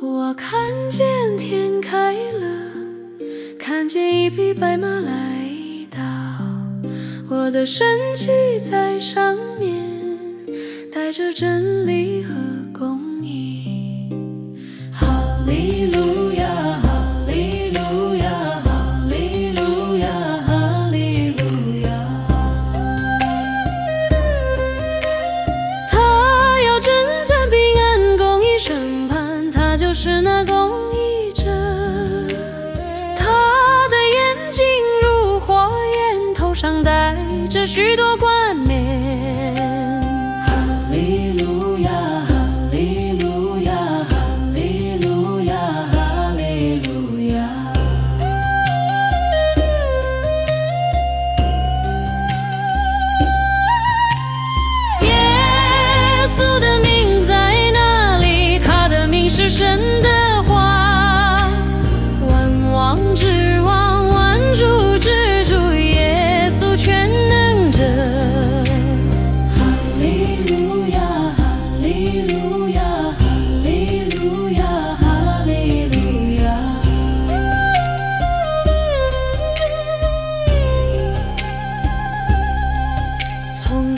我看见天开了，看见一匹白马来到，我的神骑在上面，带着真理和是那公义者。他的眼睛如火焰，头上戴着许多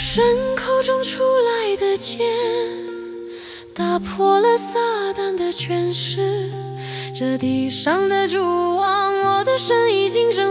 神口中出来的剑，打破了撒旦的权势。这地上的主王，我的神已经征。